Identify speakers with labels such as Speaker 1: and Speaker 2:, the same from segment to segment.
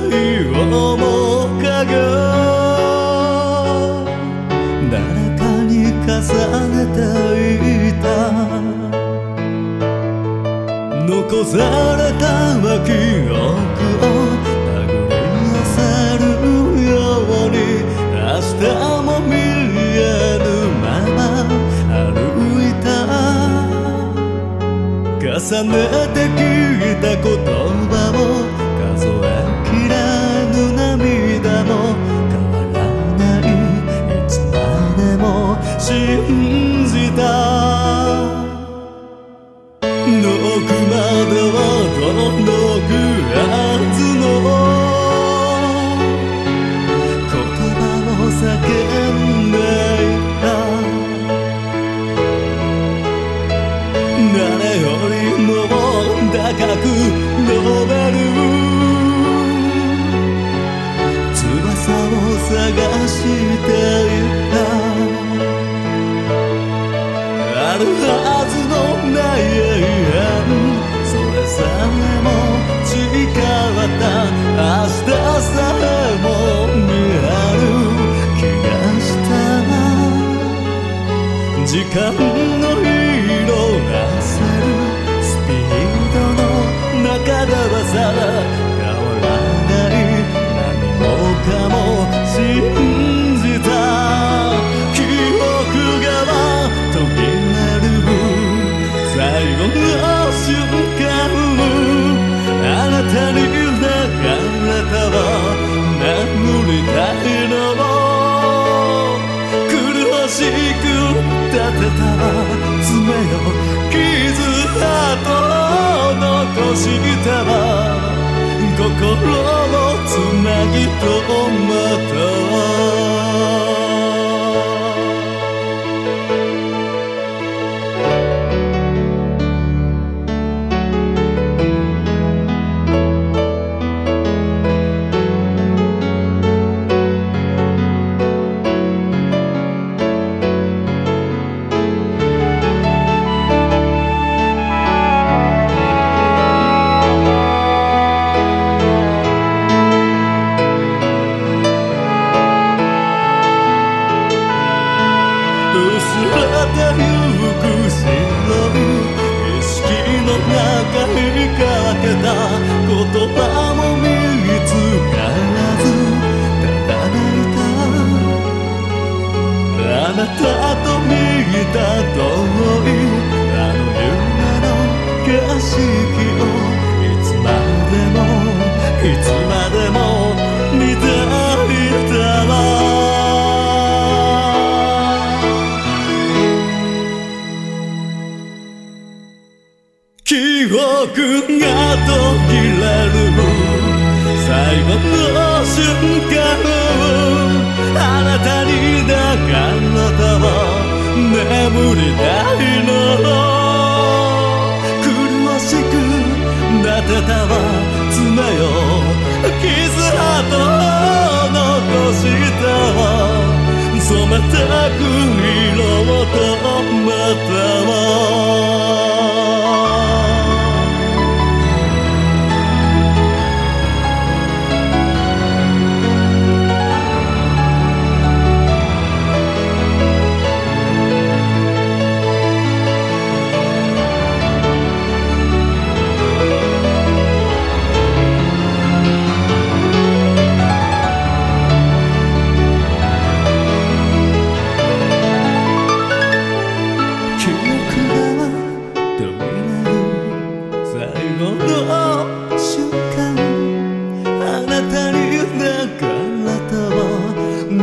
Speaker 1: ない面影誰かに重ねていた残された記憶を手繰り寄せるように明日も見えぬまま歩いた重ねてきた。言葉もも変わらないいつまでも信じた。遠くまでは届くはずの。言葉を叫んでいた。誰よりも高くあるはずのない永遠それさえも誓った明日さえも見える気がした時間の色あせるスピードの中ではさ変傷跡を残したわ心をつなぎとまた。なたと見た遠いあの夢の景色をいつまでもいつまでも見ていたわ。記憶が途切れる最後の瞬間あなたに抱かれ眠りたいの。苦しくなってたわ爪よ傷跡を残した。わ染めたく色を止めたわ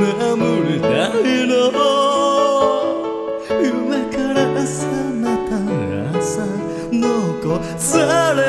Speaker 1: 眠りたいの。夢から朝また朝残された